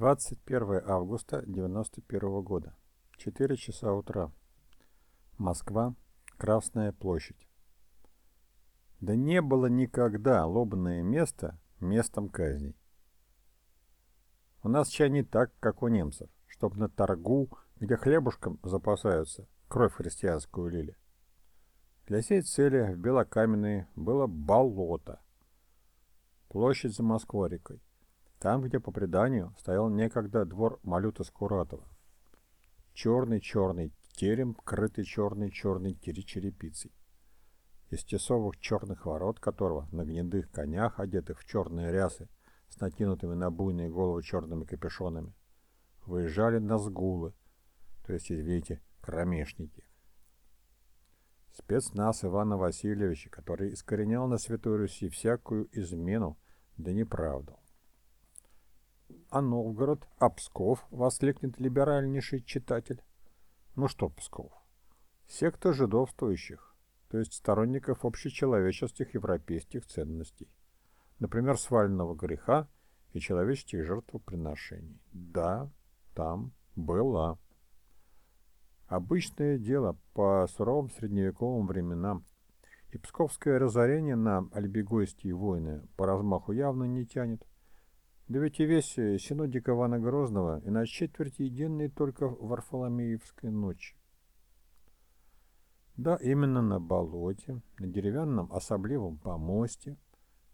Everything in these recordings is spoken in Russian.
21 августа 91 года. 4 часа утра. Москва. Красная площадь. Да не было никогда лобное место местом казней. У нас чай не так, как у немцев, чтоб на торгу, где хлебушком запасаются, кровь христианскую лили. Для сей цели в Белокаменной было болото. Площадь за Москворикой. Там, где, по преданию, стоял некогда двор Малюта Скуратова. Черный-черный терем, крытый черной-черной черепицей. Из тесовых черных ворот которого на гнедых конях, одетых в черные рясы, с накинутыми на буйные головы черными капюшонами, выезжали назгулы, то есть, извините, кромешники. Спецназ Ивана Васильевича, который искоренял на Святой Руси всякую измену да неправду а Новгород, а Псков, воскликнет либеральнейший читатель. Ну что Псков? Секта жидовствующих, то есть сторонников общечеловеческих европейских ценностей. Например, свального греха и человеческих жертвоприношений. Да, там была. Обычное дело по суровым средневековым временам. И псковское разорение на альбегойские войны по размаху явно не тянет. Да ведь и весь э, синодик Ивана Грозного и на четверть единый только в Варфоломеевской ночи. Да, именно на болоте, на деревянном особливом помосте,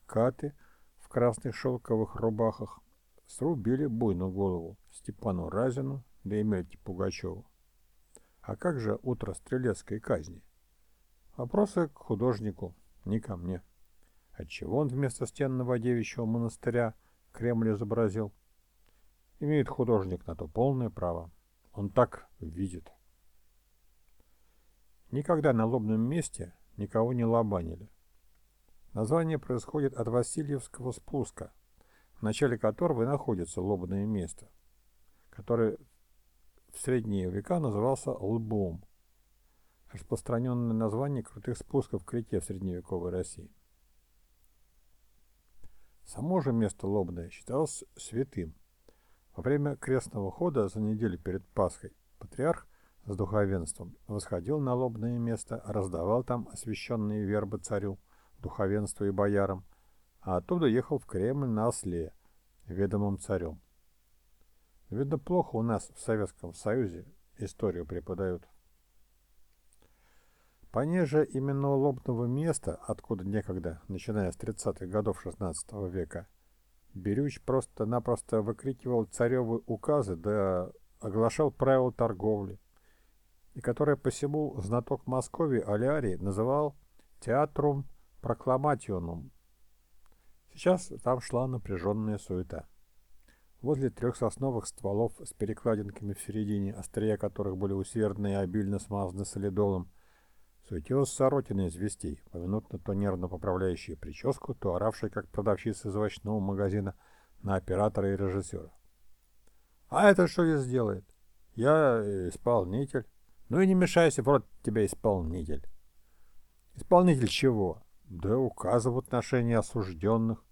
каты в красных шелковых рубахах срубили буйную голову Степану Разину да Емельке Пугачеву. А как же утро стрелецкой казни? Вопросы к художнику, не ко мне. Отчего он вместо стенного девичьего монастыря – Кремль изобразил. Имеет художник на то полное право. Он так видит. Никогда на лобном месте никого не лобанили. Название происходит от Васильевского спуска, в начале которого и находится лобное место, которое в средние века назывался лбом, распространенное название крутых спусков к реке в средневековой России. Само же место Лобное считалось святым. Во время крестного хода за неделю перед Пасхой патриарх с духовенством восходил на лобное место, раздавал там освященные вербы царю, духовенству и боярам, а оттуда ехал в Кремль на осле, ведомым царем. Видно, плохо у нас в Советском Союзе историю преподают. Понеже именно лобного места, откуда некогда, начиная с 30-х годов XVI века, Берюч просто-напросто выкрикивал царевы указы да оглашал правила торговли, и которое посему знаток Москвы Алярий называл «театрум прокламационум». Сейчас там шла напряженная суета. Возле трех сосновых стволов с перекладинками в середине, острия которых были усердно и обильно смазаны солидолом, Суетилась соротина из вестей, поминутно то нервно поправляющая прическу, то оравшая, как продавщица из овощного магазина, на оператора и режиссера. «А это что здесь делает? Я исполнитель». «Ну и не мешайся, вот тебя исполнитель». «Исполнитель чего?» «Да указы в отношении осужденных».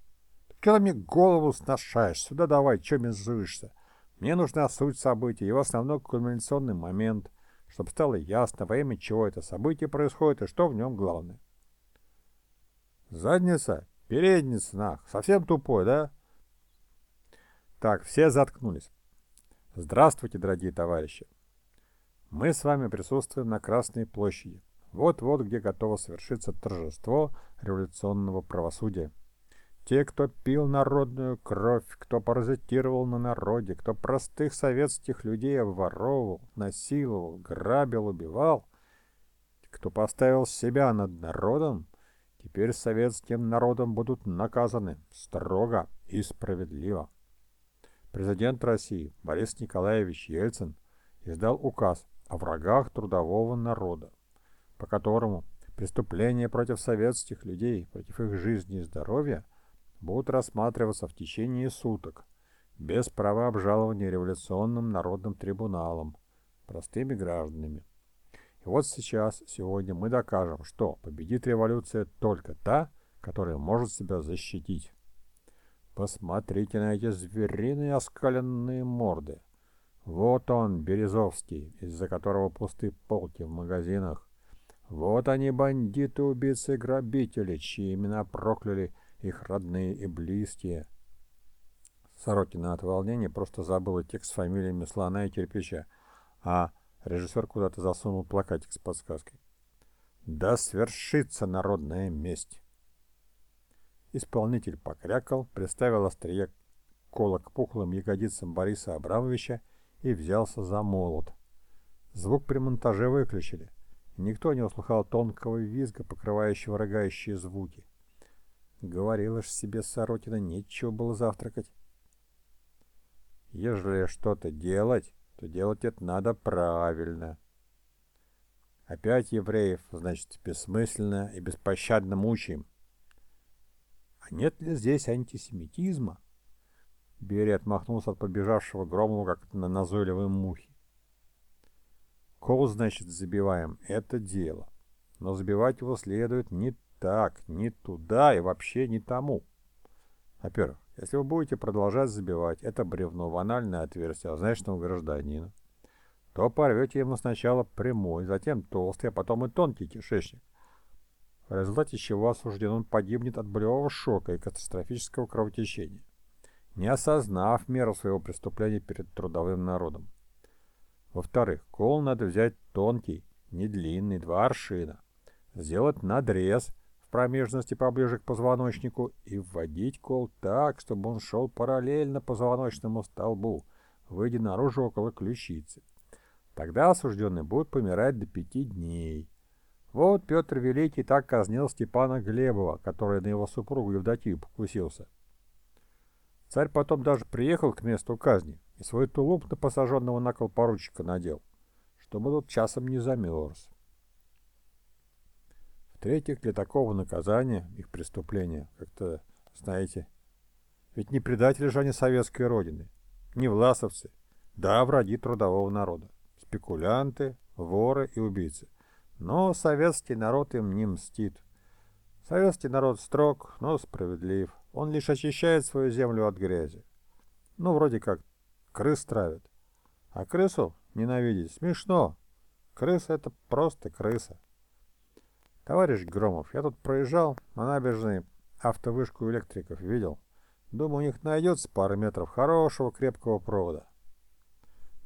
«Ты когда мне голову сношаешь? Сюда давай, чем мезуешься? Мне нужна суть событий, его основной кульминационный момент» чтобы стало ясно, во имя чего это событие происходит и что в нем главное. Задница? Передница, нах. Совсем тупой, да? Так, все заткнулись. Здравствуйте, дорогие товарищи. Мы с вами присутствуем на Красной площади. Вот-вот, где готово совершиться торжество революционного правосудия. Те, кто пил народную кровь, кто паразитировал на народе, кто простых советских людей обворовывал, насиловал, грабил, убивал, кто поставил себя над народом, теперь советским народом будут наказаны строго и справедливо. Президент России Борис Николаевич Ельцин издал указ о врагах трудового народа, по которому преступления против советских людей, против их жизни и здоровья – будут рассматриваться в течение суток, без права обжалования революционным народным трибуналом, простыми гражданами. И вот сейчас, сегодня мы докажем, что победит революция только та, которая может себя защитить. Посмотрите на эти звериные оскаленные морды. Вот он, Березовский, из-за которого пусты полки в магазинах. Вот они, бандиты, убийцы, грабители, чьи имена прокляли их родные и близкие. Сорокина от волнения просто забыла текст с фамилиями слона и кирпича, а режиссер куда-то засунул плакатик с подсказкой. «Да свершится народная месть!» Исполнитель покрякал, приставил острие кола к пухлым ягодицам Бориса Абрамовича и взялся за молот. Звук при монтаже выключили. Никто не услыхал тонкого визга, покрывающего рыгающие звуки. Говорила ж себе Сорокина, нечего было завтракать. Ежели что-то делать, то делать это надо правильно. Опять евреев, значит, бессмысленно и беспощадно мучаем. А нет ли здесь антисемитизма? Берия отмахнулся от побежавшего Громова, как на назойливой мухе. Кол, значит, забиваем. Это дело. Но забивать его следует не так, не туда и вообще не тому. Во-первых, если вы будете продолжать забивать это бревно в анальное отверстие означенного гражданина, то порвете ему сначала прямой, затем толстый, а потом и тонкий кишечник, в результате чего осужден погибнет от болевого шока и катастрофического кровотечения, не осознав меру своего преступления перед трудовым народом. Во-вторых, кол надо взять тонкий, не длинный, два аршина, сделать надрез промежности поближе к позвоночнику и вводить кол так, чтобы он шел параллельно позвоночному столбу, выйдя наружу около ключицы. Тогда осужденный будет помирать до пяти дней. Вот Петр Великий так казнил Степана Глебова, который на его супругу Евдокию покусился. Царь потом даже приехал к месту казни, и свой тулуп на посаженного на кол поручика надел, чтобы тот часом не замерз. В-третьих, для такого наказания, их преступления, как-то, знаете, ведь не предатели же они советской родины, не власовцы, да, враги трудового народа, спекулянты, воры и убийцы. Но советский народ им не мстит. Советский народ строг, но справедлив. Он лишь очищает свою землю от грязи. Ну, вроде как крыс травят. А крысу ненавидеть смешно. Крыса — это просто крыса. Товарищ Громов, я тут проезжал на набережной автовышку электриков, видел. Думаю, у них найдется пара метров хорошего крепкого провода.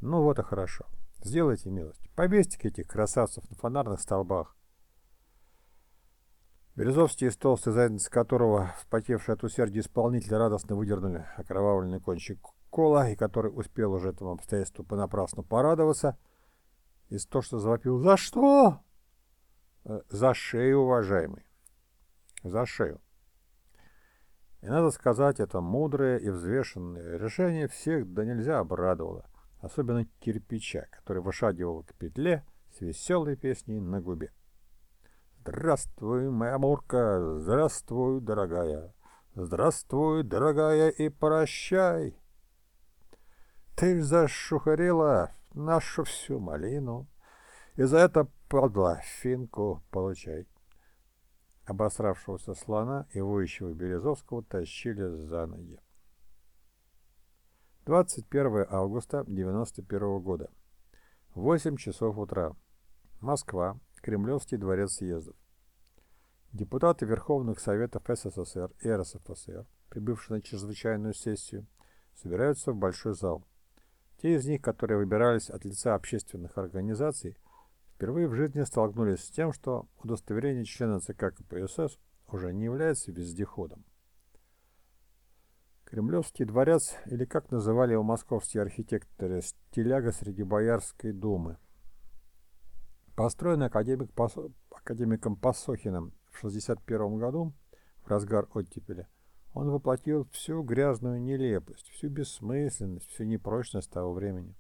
Ну вот и хорошо. Сделайте милость. Повесьте этих красавцев на фонарных столбах. Березовский, из толстой задницы которого, вспотевший от усердия исполнитель, радостно выдернули окровавленный кончик Кола, и который успел уже этому обстоятельству понапрасну порадоваться, из то, что завопил «За что?» Э, «За шею, уважаемый!» «За шею!» И надо сказать, это мудрое и взвешенное решение всех да нельзя обрадовало, особенно кирпича, который вышагивал к петле с веселой песней на губе. «Здравствуй, моя Мурка! Здравствуй, дорогая! Здравствуй, дорогая, и прощай!» Ты зашухарила нашу всю малину, и за это подла финку получай. Обосравшегося слона и воющего Березовского тащили за ноги. 21 августа 91 года. 8 часов утра. Москва. Кремлевский дворец съездов. Депутаты Верховных Советов СССР и РСФСР, прибывшие на чрезвычайную сессию, собираются в большой зал. Те из них, которые выбирались от лица общественных организаций, впервые в жизни столкнулись с тем, что удостоверение члена ЦК КПСС уже не является вездеходом. Кремлевский дворец, или как называли его московские архитекторы, стиляга среди Боярской думы. Построенный академик Пас... академиком Пасохиным в 1961 году, в разгар оттепеля, он воплотил всю грязную нелепость, всю бессмысленность, всю непрочность того времени.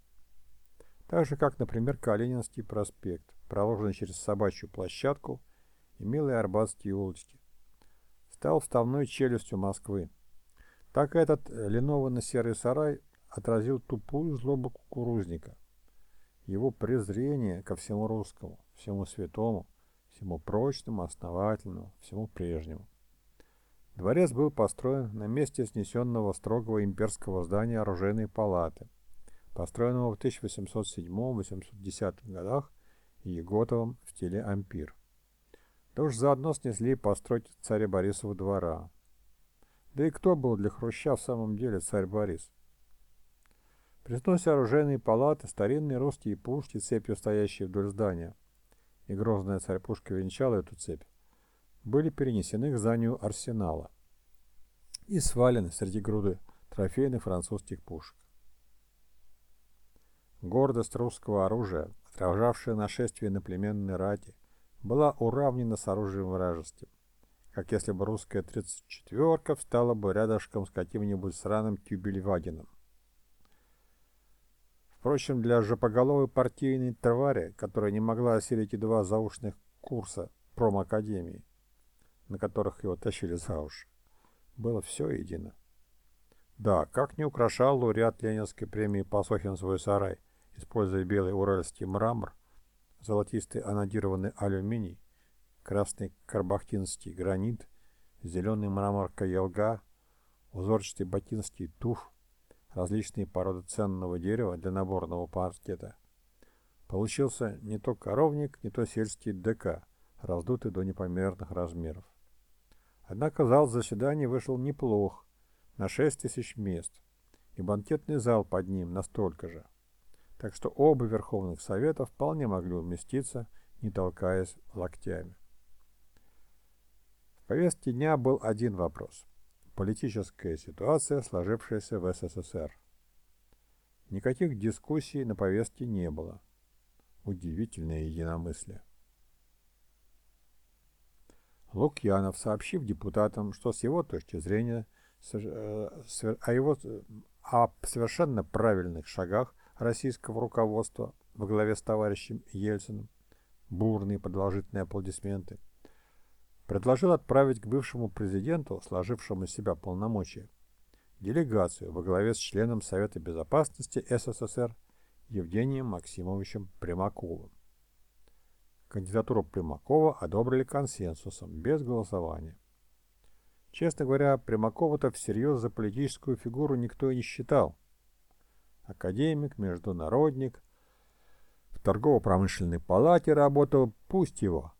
Так же, как, например, Калининский проспект, проложенный через собачью площадку и милые арбатские улочки. Стал вставной челюстью Москвы. Так этот линованно-серый сарай отразил тупую злобу кукурузника. Его презрение ко всему русскому, всему святому, всему прочному, основательному, всему прежнему. Дворец был построен на месте снесенного строгого имперского здания оружейной палаты, построенного в 1807-810 годах Еготовым в стиле ампир. Да уж заодно снесли постройки царя Борисова двора. Да и кто был для Хруща в самом деле царь Борис? При сносе оружейной палаты старинные русские пушки, цепью стоящие вдоль здания, и грозная царь-пушка венчала эту цепь, были перенесены к зданию арсенала и свалены среди груды трофейных французских пушек. Гордость русского оружия, отражавшая нашествие на племенной рати, была уравнена с оружием вражеским, как если бы русская 34-ка встала бы рядышком с каким-нибудь сраным Тюбельвагеном. Впрочем, для жопоголовой партийной твари, которая не могла осилить и два заушных курса промакадемии, на которых его тащили за уши, было все едино. Да, как не украшал лауреат Ленинской премии Пасохин свой сарай, используя белый уральский мрамор, золотистый анодированный алюминий, красный карбахтинский гранит, зеленый мрамор каялга, узорчатый ботинский туф, различные породы ценного дерева для наборного паркета. Получился не то коровник, не то сельский ДК, раздутый до непомерных размеров. Однако зал заседаний вышел неплох, на 6 тысяч мест, и банкетный зал под ним настолько же. Так что оба Верховных Совета вполне могли уместиться, не толкаясь локтями. В повестке дня был один вопрос – политическая ситуация, сложившаяся в СССР. Никаких дискуссий на повестке не было. Удивительное единомыслие. Лукьянов, сообщив депутатам, что с его точки зрения э, о его о совершенно правильных шагах российского руководства во главе с товарищем Ельциным, бурные продолжительные аплодисменты, предложил отправить к бывшему президенту, сложившему из себя полномочия, делегацию во главе с членом Совета Безопасности СССР Евгением Максимовичем Примаковым. Кандидатуру Примакова одобрили консенсусом, без голосования. Честно говоря, Примакова-то всерьез за политическую фигуру никто и не считал. Академик, международник, в торгово-промышленной палате работал, пусть его.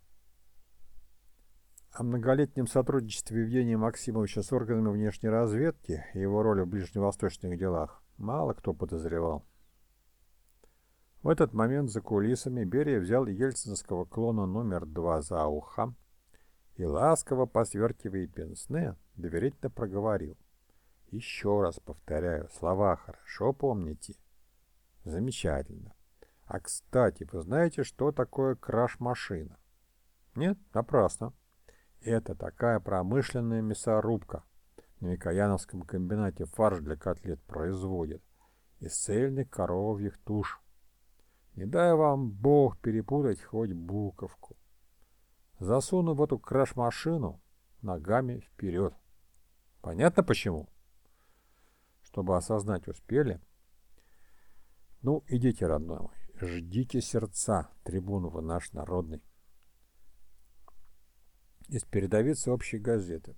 О многолетнем сотрудничестве Евгения Максимовича с органами внешней разведки и его роли в ближневосточных делах мало кто подозревал. В этот момент за кулисами Берия взял ельцинского клона номер два за ухо и, ласково посверкивая пенсне, доверительно проговорил. «Еще раз повторяю, слова хорошо помните?» «Замечательно. А, кстати, вы знаете, что такое краш-машина?» «Нет, напрасно. Это такая промышленная мясорубка. На Микояновском комбинате фарш для котлет производят. Из цельных коровьих туш. Не дай вам Бог перепутать хоть буковку. Засуну в эту краш-машину ногами вперед. Понятно почему? Чтобы осознать успели. Ну, идите, родной мой, ждите сердца, трибуну вы наш народный. Из передовицы общей газеты.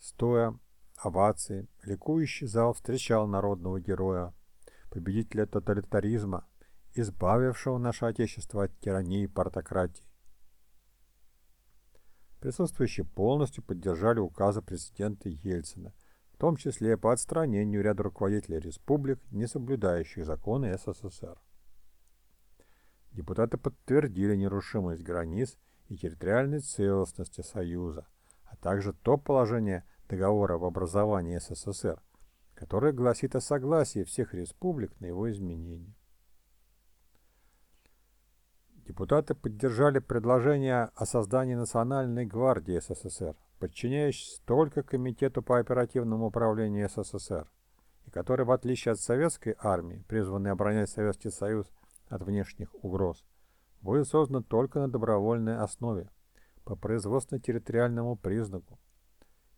Стоя, овации, ликующий зал встречал народного героя, победителя тоталитаризма, избавившего наше Отечество от тирании и партократии. Присутствующие полностью поддержали указы президента Ельцина, в том числе по отстранению ряда руководителей республик, не соблюдающих законы СССР. Депутаты подтвердили нерушимость границ и территориальной целостности Союза, а также то положение договора об образовании СССР, которое гласит о согласии всех республик на его изменение. Депутаты поддержали предложение о создании Национальной гвардии СССР, подчиняющейся только Комитету по оперативному управлению СССР, и который, в отличие от советской армии, призванной оборонять Советский Союз от внешних угроз, будет создан только на добровольной основе, по производственно-территориальному признаку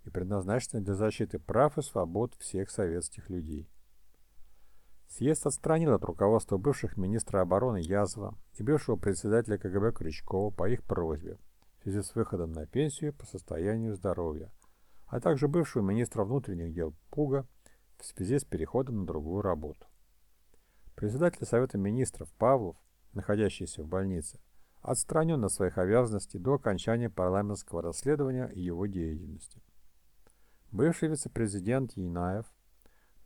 и предназначена для защиты прав и свобод всех советских людей. Съезд отстранил от руководства бывших министра обороны Язова и бывшего председателя КГБ Крючкова по их просьбе в связи с выходом на пенсию по состоянию здоровья, а также бывшего министра внутренних дел Пуга в связи с переходом на другую работу. Председатель Совета министров Павлов, находящийся в больнице, отстранен от своих обязанностей до окончания парламентского расследования его деятельности. Бывший вице-президент Янаев,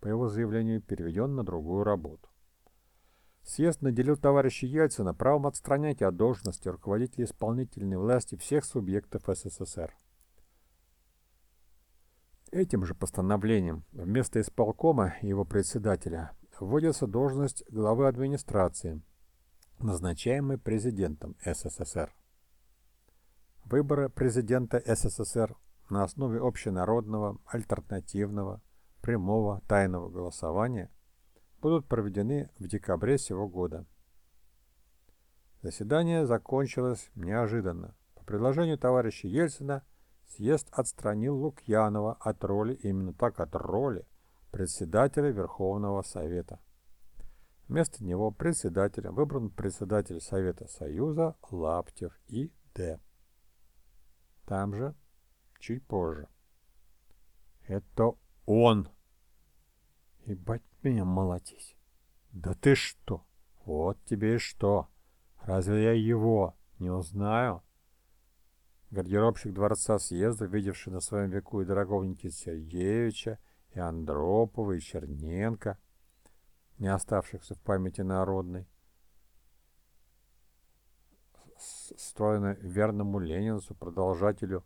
по его заявлению, переведен на другую работу. Съезд наделил товарища Ельцина правом отстранять от должности руководителей исполнительной власти всех субъектов СССР. Этим же постановлением вместо исполкома и его председателя вводится должность главы администрации, назначаемый президентом СССР. Выборы президента СССР на основе общенародного, альтернативного, прямого, тайного голосования будут проведены в декабре сего года. Заседание закончилось неожиданно. По предложению товарища Ельцина съезд отстранил Лукьянова от роли, именно так от роли, председателя Верховного Совета. Вместо него председателем выбран председатель Совета Союза Лаптев И. Д. Там же, чуть позже. Это он. Ебать меня молотись. Да ты что? Вот тебе и что. Разве я его не узнаю? Гардеробщик дворца съезда, видевший на своем веку и дорогого Никита Сергеевича, и Андропова, и Черненко, не оставшихся в памяти народной, стройно верному ленинцу, продолжателю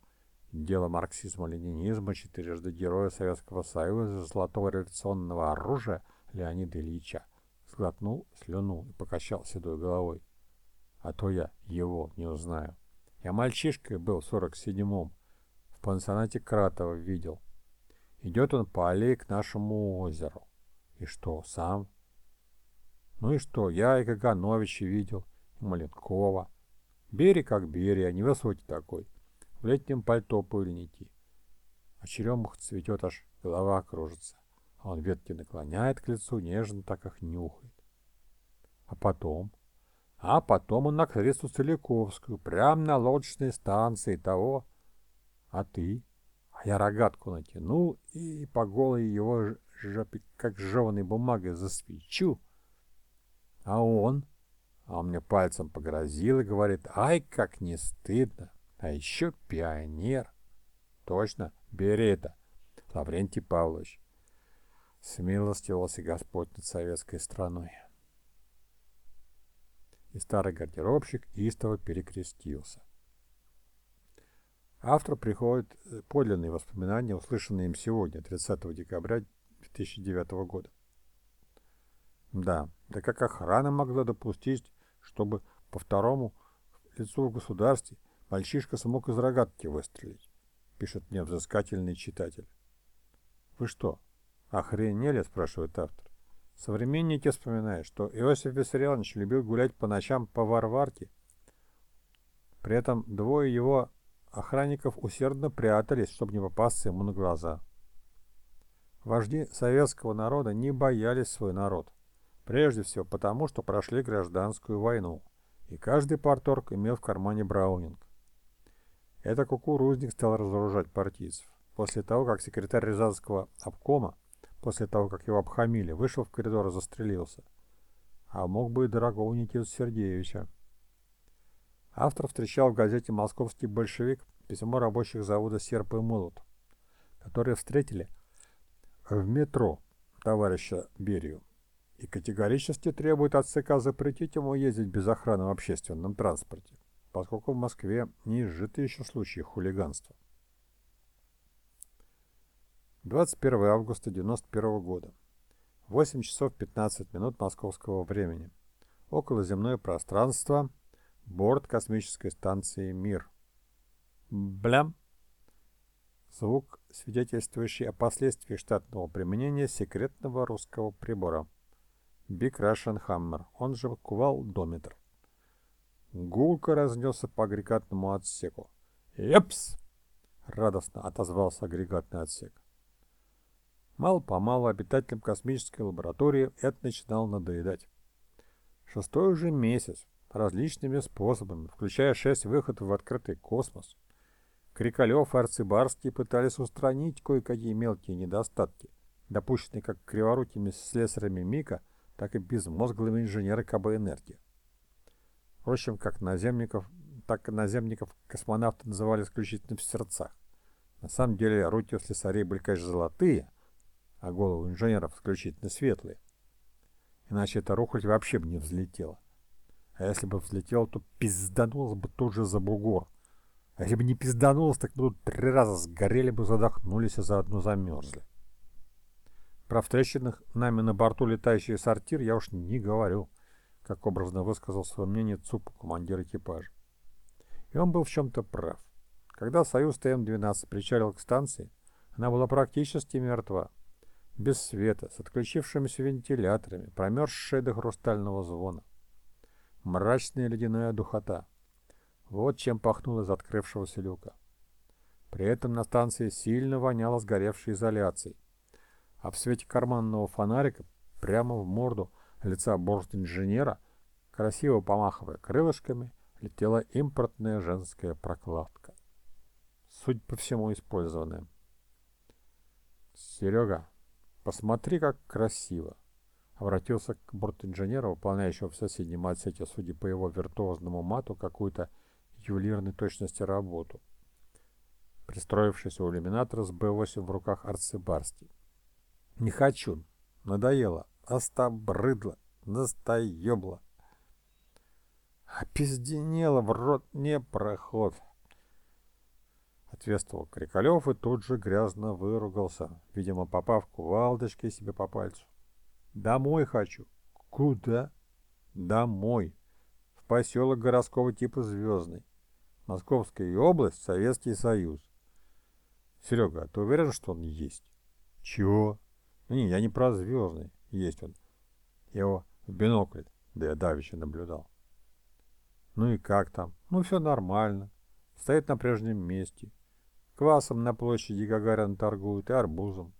дела марксизма-ленинизма, четырежды героя Советского Союза, золотого революционного оружия Леонида Ильича, сглотнул слюну и покачал седой головой. А то я его не узнаю. Я мальчишкой был в 47-м, в пансионате Кратова видел. Идет он по аллее к нашему озеру. И что, сам? Ну и что, я и Кагановича видел, и Маленкова. Берег как берег, а невысокий такой. В летнем пальто пыльники. А черемух цветет, аж голова кружится. А он ветки наклоняет к лицу, нежно так их нюхает. А потом? А потом он на кресту Целиковскую, прямо на лодочной станции того. А ты? А я рогатку натяну и по голой его жопе, как жеванной бумагой, засвечу. А он? А он мне пальцем погрозил и говорит, ай, как не стыдно. А еще пионер. Точно, бери это, Лаврентий Павлович. Смилостивился Господь над советской страной. И старый гардеробщик истово перекрестился. Автор приходит э, подлинные воспоминания, услышанные им сегодня, 30 декабря 2009 года. Да, да как охрана могла допустить, чтобы по второму лицу в государстве мальчишка смог из рогатки выстрелить, пишет мне взыскательный читатель. Вы что, охренели, спрашивает автор. Современники вспоминают, что Иосиф Виссарионович любил гулять по ночам по Варварке. При этом двое его охранников усердно прятались, чтобы не попасться ему на глаза. Вожди советского народа не боялись свой народ. Прежде всего потому, что прошли гражданскую войну, и каждый парторг имел в кармане браунинг. Это кукурузник стал разоружать партийцев. После того, как секретарь Рязанского обкома, после того, как его обхамили, вышел в коридор и застрелился. А мог бы и дорогого Никиту Сергеевича. Автор встречал в газете «Московский большевик» письмо рабочих завода «Серп и молот», которые встретили в метро товарища Берию и категорически требует от ЦК запретить ему ездить без охраны в общественном транспорте, поскольку в Москве не изжиты еще случаи хулиганства. 21 августа 1991 года. 8 часов 15 минут московского времени. Околоземное пространство. Борт космической станции «Мир». Блям. Звук, свидетельствующий о последствиях штатного применения секретного русского прибора. Big Russian Hammer, он же кувалдометр. Гулко разнесся по агрегатному отсеку. «Епс!» — радостно отозвался агрегатный отсек. Мало-помалу обитателям космической лаборатории это начинало надоедать. Шестой уже месяц, различными способами, включая шесть выходов в открытый космос, Крикалев и Арцибарский пытались устранить кое-какие мелкие недостатки, допущенные как криворукими слесарями МИКа, так и безмозглыми инженеры КБ «Энергия». Впрочем, как наземников, так и наземников космонавты называли исключительно в сердцах. На самом деле руки у слесарей были, конечно, золотые, а головы инженеров исключительно светлые. Иначе эта рухлядь вообще бы не взлетела. А если бы взлетела, то пизданулась бы тут же за бугор. А если бы не пизданулась, так бы тут три раза сгорели бы, задохнулись и заодно замерзли. Про встреченных нами на борту летающий сортир я уж не говорю, как образно высказал свое мнение ЦУП, командир экипажа. И он был в чем-то прав. Когда «Союз ТМ-12» причалил к станции, она была практически мертва. Без света, с отключившимися вентиляторами, промерзшая до хрустального звона. Мрачная ледяная духота. Вот чем пахнуло из открывшегося люка. При этом на станции сильно воняло сгоревшей изоляцией. А в свете карманного фонарика прямо в морду лица борт-инженера, красиво помахивая крылышками, летела импортная женская прокладка судя по всему, использованное. «Серега, посмотри, как красиво!» Обратился к бортинженеру, выполняющему в соседнем отсеке, судя по его виртуозному мату, какую-то ювелирной точности работу, пристроившись у иллюминатора с Б-8 в руках Арцебарски. «Не хочу. Надоело. Остабрыдло. Настоебло. Опизденело в рот не проход». Ответствовал Крикалев и тут же грязно выругался, видимо, попав кувалдочкой себе по пальцу. «Домой хочу». «Куда?» «Домой. В поселок городского типа Звездный. Московская область, Советский Союз». «Серега, а ты уверен, что он есть?» «Чего?» «Ну не, я не про Звездный. Есть он. Его в бинокль, да я давеча наблюдал». «Ну и как там?» «Ну все нормально. Стоит на прежнем месте. Квасом на площади Гагарина торгуют и арбузом.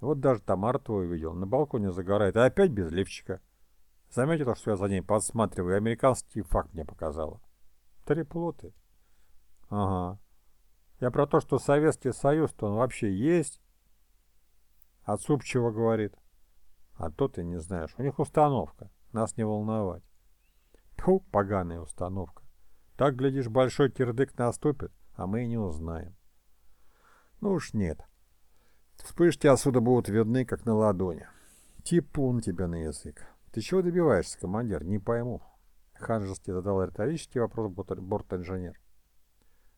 Вот даже Тамар твой видел, на балконе загорает, а опять без лифчика. Заметил, что я за ней подсматриваю, и американский факт мне показала. Треплоты. Ага. Я про то, что Советский Союз-то он вообще есть. Чего говорит? А то ты не знаешь. У них установка. Нас не волновать. Тьфу, поганая установка. Так, глядишь, большой кирдык наступит, а мы и не узнаем. Ну уж нет. Вспышки отсюда будут видны, как на ладони. Типун тебя на язык. Ты чего добиваешься, командир? Не пойму. Ханжески задал риторический вопрос борт-инженер.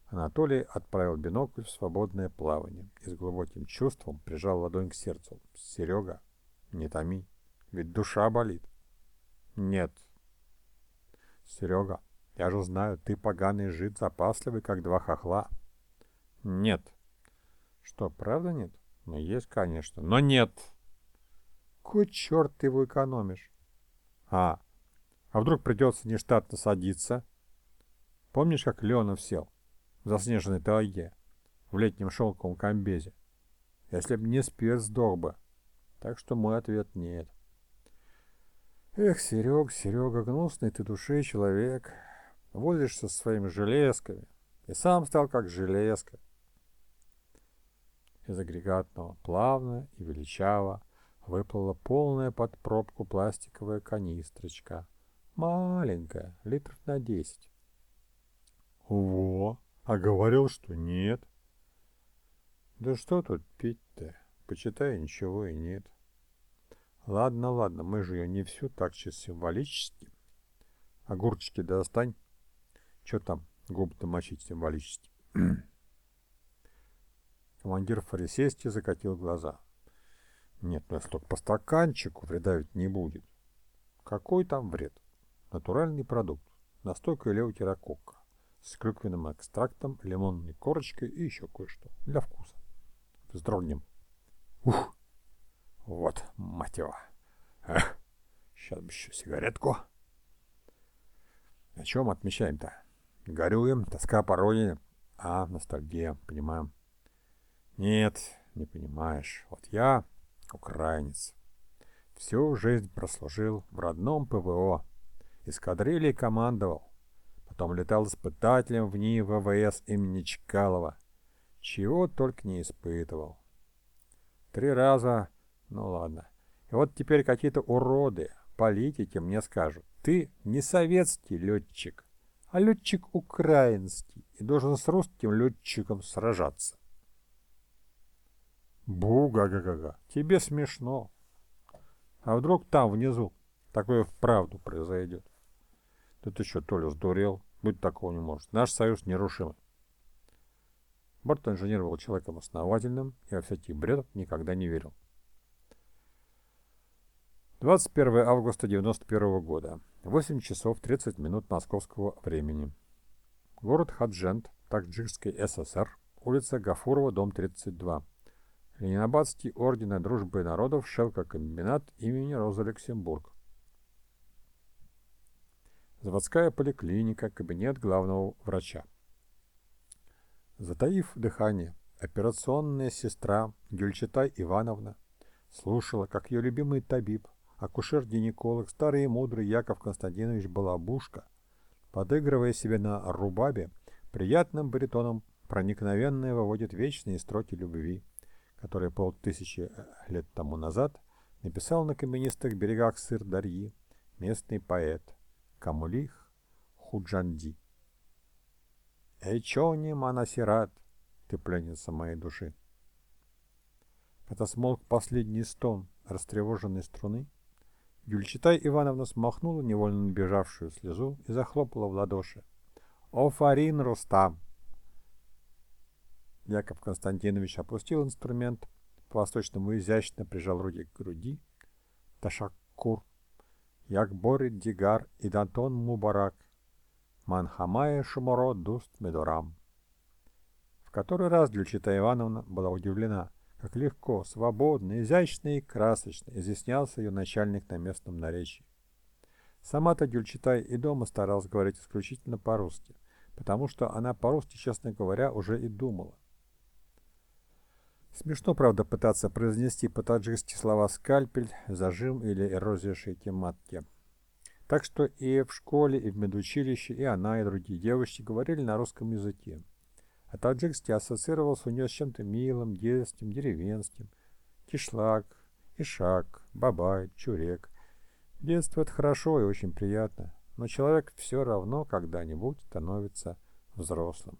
Анатолий отправил бинокль в свободное плавание и с глубоким чувством прижал ладонь к сердцу. «Серега, не томи, ведь душа болит». «Нет». «Серега, я же знаю, ты поганый жид, запасливый, как два хохла». «Нет». Что, правда нет? Ну, есть, конечно, но нет. Кой черт ты его экономишь? А, а вдруг придется нештатно садиться? Помнишь, как Леонов сел в заснеженной тайге в летнем шелковом комбезе? Если б не спец, сдох бы. Так что мой ответ нет. Эх, Серег, Серега, гнусный ты души человек. Возишься со своими железками. И сам стал как железка. Из агрегатного плавно и величаво выплыла полная под пробку пластиковая канистрочка. Маленькая, литров на десять. Во, а говорил, что нет. Да что тут пить-то? Почитай, ничего и нет. Ладно, ладно, мы же ее не всю так чисто символически. Огурчики достань. Че там губы-то мочить символически? Командир фарисейски закатил глаза. Нет, ну если только по стаканчику вреда ведь не будет. Какой там вред? Натуральный продукт. Настойка леутерококка с клюквенным экстрактом, лимонной корочкой и еще кое-что для вкуса. Вздрогнем. Ух! Вот, мать его. Эх, сейчас бы еще сигаретку. О чем отмечаем-то? Горюем, тоска по родине. А, ностальгия, понимаем. Нет, не понимаешь. Вот я украинец. Всю жизнь прослужил в родном ПВО. Эскадрильей командовал. потом летал испытателем в НИИ ВВС имени Чкалова. Чего только не испытывал. Три раза, ну ладно. И вот теперь какие-то уроды, политики мне скажут, ты не советский летчик, а летчик украинский и должен с русским летчиком сражаться. Буга-га-га-га, тебе смешно. А вдруг там внизу такое вправду произойдет? Да ты что, Толя, сдурел? Быть такого не может. Наш союз нерушимый. Борт-инженер был человеком основательным и во всякий бред никогда не верил. 21 августа 91 года. 8 часов 30 минут московского времени. Город Хаджент, Таджикский СССР, улица Гафурова, дом 32. Ленинабадский орден дружбы народов, шелкокомбинат имени Роза Люксембург. Заводская поликлиника, кабинет главного врача. Затаив дыхание, операционная сестра Гюльчатай Ивановна слушала, как ее любимый табиб, акушер-гинеколог, старый и мудрый Яков Константинович Балабушка, подыгрывая себе на рубабе, приятным баритоном проникновенно выводит вечные строки любви, которые полтысячи лет тому назад написал на каменистых берегах Сыр-Дарьи местный поэт Камулих Худжанди. «Эйчони Манасират, ты пленница моей души!» Когда смолк последний стон растревоженной струны, Гюльчатай Ивановна смахнула невольно набежавшую слезу и захлопала в ладоши. «О, Фарин Рустам!» Яков Константинович опустил инструмент, по-восточному изящно прижал руки к груди. Ташаккур як борит Дигар и Дантон Мубарак, Манхамая Шуморо Дуст Медорам. В который раз Гюльчита Ивановна была удивлена, как легко, свободно, изящно и красочно изъяснялся ее начальник на местном наречии. Сама-то Гюльчитай и дома старалась говорить исключительно по-русски, потому что она по-русски, честно говоря, уже и думала. Смешно, правда, пытаться произнести по-таджикски слова «скальпель», «зажим» или «эрозия шейки матки». Так что и в школе, и в медучилище, и она, и другие девочки говорили на русском языке. А таджикский ассоциировался у нее с чем-то милым, детским, деревенским. Кишлак, Ишак, Бабай, Чурек. Детство — это хорошо и очень приятно, но человек все равно когда-нибудь становится взрослым.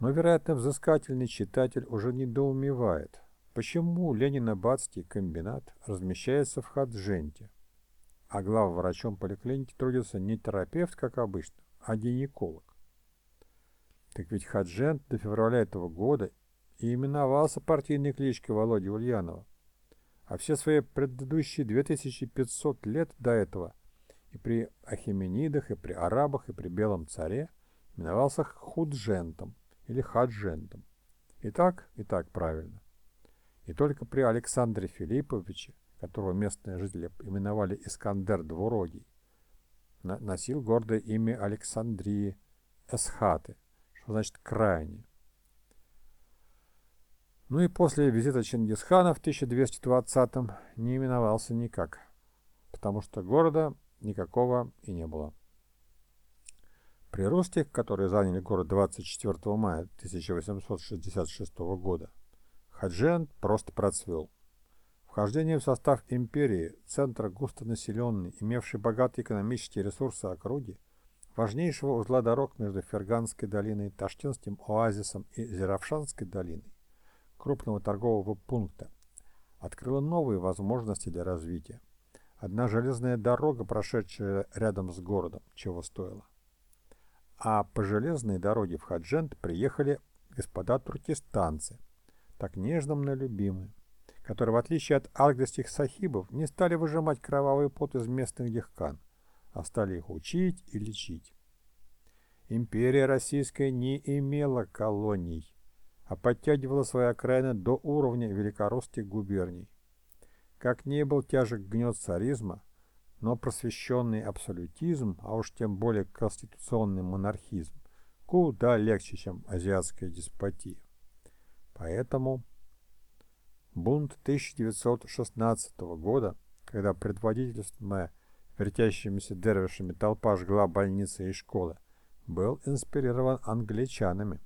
Но, вероятно, взыскательный читатель уже недоумевает, почему Ленинобадский комбинат размещается в Хадженте, а главврачом поликлиники трудится не терапевт, как обычно, а гинеколог. Так ведь Хаджент до февраля этого года и именовался партийной кличкой Володи Ульянова, а все свои предыдущие 2500 лет до этого и при Ахименидах, и при арабах, и при Белом царе именовался Худжентом – или хаджентом. И так, и так правильно. И только при Александре Филипповиче, которого местные жители именовали Искандер Двурогий, носил гордое имя Александрии Эсхаты, значит «крайне». Ну и после визита Чингисхана в 1220-м не именовался никак, потому что города никакого и не было. При русских, которые заняли город 24 мая 1866 года, Хаджент просто процвел. Вхождение в состав империи, центра густонаселенный, имевший богатые экономические ресурсы округи, важнейшего узла дорог между Ферганской долиной, Таштинским оазисом и Зеравшанской долиной, крупного торгового пункта, открыло новые возможности для развития. Одна железная дорога, прошедшая рядом с городом, чего стоила. А по железной дороге в Хаджент приехали господа туркестанцы, так нежно мной любимые, которые, в отличие от ангельских сахибов, не стали выжимать кровавый пот из местных дехкан, а стали их учить и лечить. Империя Российская не имела колоний, а подтягивала свои окраины до уровня великорусских губерний. Как не был тяжек гнет царизма, но просвещенный абсолютизм, а уж тем более конституционный монархизм, куда легче, чем азиатская деспотия. Поэтому бунт 1916 года, когда предводительствуемая вертящимися дервишами толпа жгла больницы и школы, был инспирирован англичанами.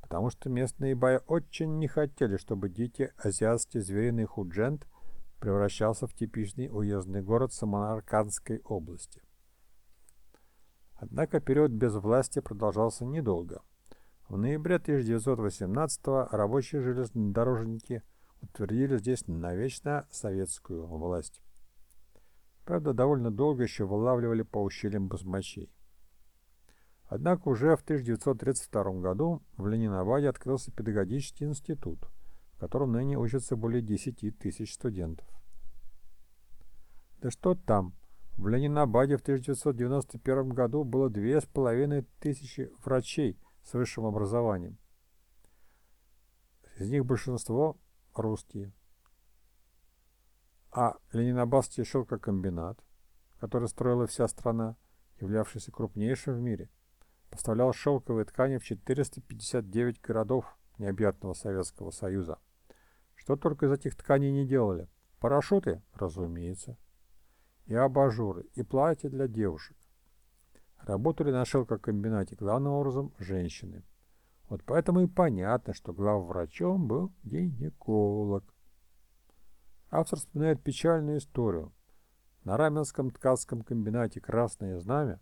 Потому что местные баи очень не хотели, чтобы дикий азиатский звериный худжент превращался в типичный уездный город Самаркандской области. Однако период безвластия продолжался недолго. В ноябре 1918 рабочие железнодорожники утвердили здесь навечно советскую власть. Правда, довольно долго еще вылавливали по ущельям басмачей. Однако уже в 1932 году в Ленинабаде открылся педагогический институт, в котором ныне учатся более 10 тысяч студентов. Да что там, в Ленинабаде в 1991 году было 2500 врачей с высшим образованием. Из них большинство русские. А Ленинабадский шелкокомбинат, который строила вся страна, являвшийся крупнейшим в мире, поставлял шелковые ткани в 459 городов необъятного Советского Союза. Что только из этих тканей не делали. Парашюты, разумеется, и абажуры, и платья для девушек. Работали на шелкокомбинате главным образом женщины. Вот поэтому и понятно, что главврачом был гинеколог. Автор вспоминает печальную историю. На Раменском ткацком комбинате «Красное знамя»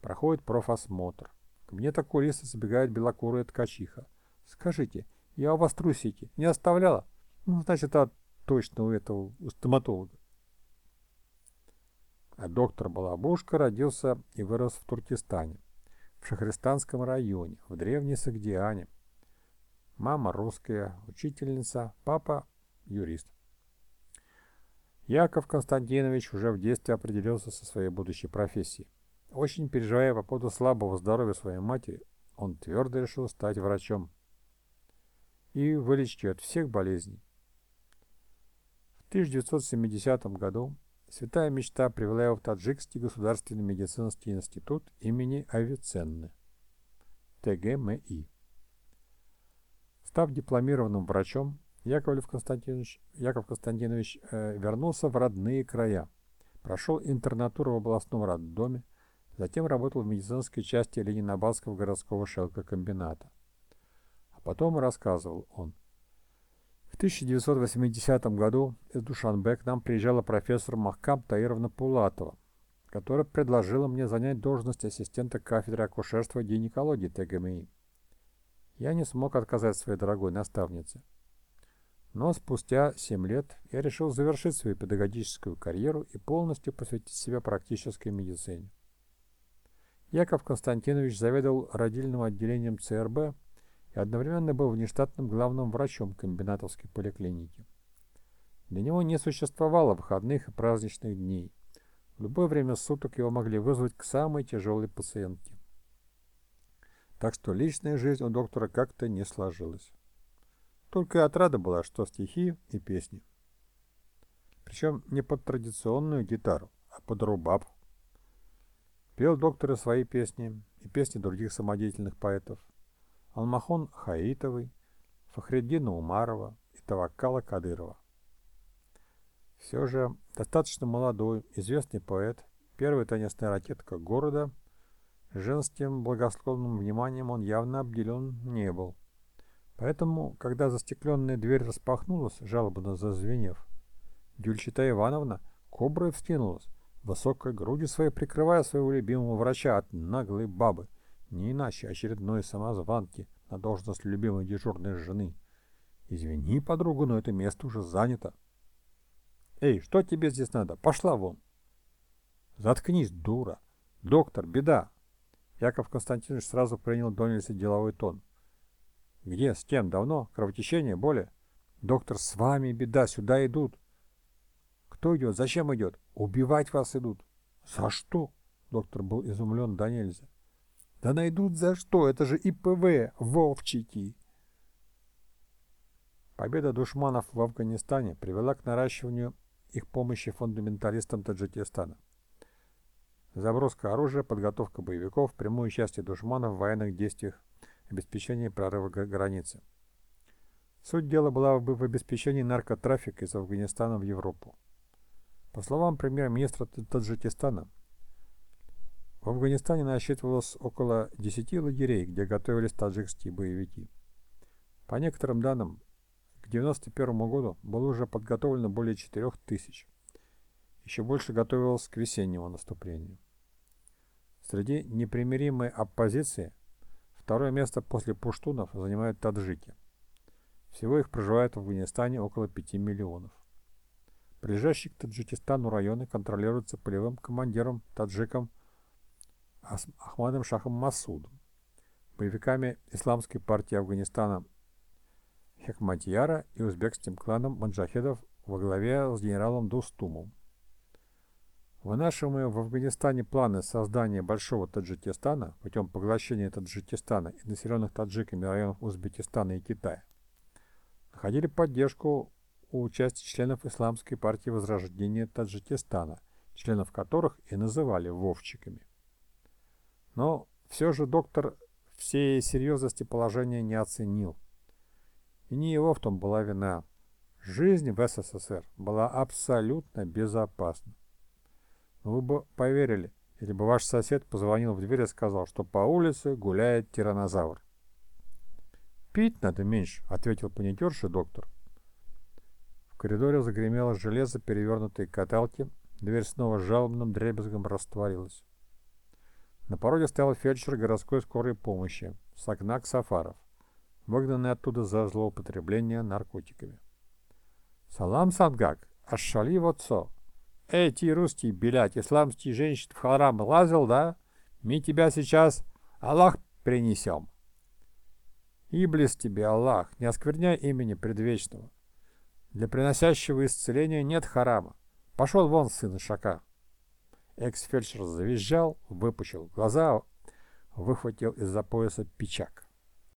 проходит профосмотр. Ко мне такой лист забегает белокурая ткачиха. «Скажите, я у вас трусики не оставляла?» «Ну, значит, а точно у этого у стоматолога». А доктор Балабушка родился и вырос в Туркестане, в Шахристанском районе, в древней Сагдиане. Мама русская, учительница, папа юрист. Яков Константинович уже в детстве определился со своей будущей профессией. Очень переживая по поводу слабого здоровья своей матери, он твердо решил стать врачом и вылечить ее от всех болезней. В 1970 году святая мечта привела его в Таджикский государственный медицинский институт имени Авиценны, ТГМИ. Став дипломированным врачом, Яковлев Константинович, Яков Константинович э, вернулся в родные края, прошел интернатуру в областном роддоме, затем работал в медицинской части Ленинабадского городского шелкокомбината. А потом рассказывал он. В 1980 году из Душанбе к нам приезжала профессор Махкам Таировна Пулатова, которая предложила мне занять должность ассистента кафедры акушерства и гинекологии ТГМИ. Я не смог отказать своей дорогой наставнице. Но спустя 7 лет я решил завершить свою педагогическую карьеру и полностью посвятить себя практической медицине. Яков Константинович заведовал родильным отделением ЦРБ и одновременно был внештатным главным врачом комбинатовской поликлиники. Для него не существовало выходных и праздничных дней. В любое время суток его могли вызвать к самой тяжелой пациентке. Так что личная жизнь у доктора как-то не сложилась. Только и отрада была, что стихи и песни. Причем не под традиционную гитару, а под рубаб. Пел доктор свои песни и песни других самодеятельных поэтов. Алмахон Хаитовой, Фахреддина Умарова и Таваккала Кадырова. Все же достаточно молодой, известный поэт, первая теннисная ракетка города, женским благосклонным вниманием он явно обделен не был. Поэтому, когда застекленная дверь распахнулась, жалобно зазвенев, Гюльчата Ивановна коброй вскинулась, высокой грудью своей прикрывая своего любимого врача от наглой бабы, не иначе очередной самозванки на должность любимой дежурной жены. «Извини, подруга, но это место уже занято». «Эй, что тебе здесь надо? Пошла вон!» «Заткнись, дура! Доктор, беда!» Яков Константинович сразу принял Донельса деловой тон. Где? С кем? Давно? Кровотечение? Боли? Доктор, с вами беда, сюда идут. Кто идет? Зачем идет? Убивать вас идут. За что? Доктор был изумлен до нельзя. Да найдут за что? Это же ИПВ, вовчики. Победа душманов в Афганистане привела к наращиванию их помощи фундаменталистам Таджикистана. Заброска оружия, подготовка боевиков, прямое участие душманов в военных действиях обеспечении прорыва границы. Суть дела была бы в обеспечении наркотрафика из Афганистана в Европу. По словам премьер-министра Таджикистана, в Афганистане насчитывалось около 10 лагерей, где готовились таджикские боевики. По некоторым данным, к 1991 году было уже подготовлено более 4 тысяч. Еще больше готовилось к весеннему наступлению. Среди непримиримой оппозиции второе место после пуштунов занимают таджики. Всего их проживает в Афганистане около 5 миллионов. Ближайшие к Таджикистану районы контролируются полевым командиром таджиком Ахмадом Шахом Масудом, боевиками Исламской партии Афганистана Хекматьяра и узбекским кланом маджахедов во главе с генералом Дустумом. Вынашиваемые в Афганистане планы создания Большого Таджикистана путем поглощения Таджикистана и населенных таджиками районов Узбекистана и Китая находили поддержку у части членов Исламской партии Возрождения Таджикистана, членов которых и называли вовчиками. Но все же доктор всей серьезности положения не оценил. И не его в том была вина. Жизнь в СССР была абсолютно безопасна. Вы бы поверили, если бы ваш сосед позвонил в дверь и сказал, что по улице гуляет тиранозавр. «Пить надо меньше», — ответил паникерший доктор. В коридоре загремело железо перевернутой каталки, дверь снова жалобным дребезгом растворилась. На пороге стоял фельдшер городской скорой помощи, Сагнак Сафаров, выгнанный оттуда за злоупотребление наркотиками. «Салам, Сангак, ашшали в отцо!» «Эй, ты, русский, блядь, исламский женщин в харам лазил, да? Мы тебя сейчас Аллах принесем». «Иблис тебе, Аллах, не оскверняй имени предвечного. Для приносящего исцеления нет харама. Пошел вон, сын Ишака». Экс-фельдшер завизжал, выпучил глаза, выхватил из-за пояса печак.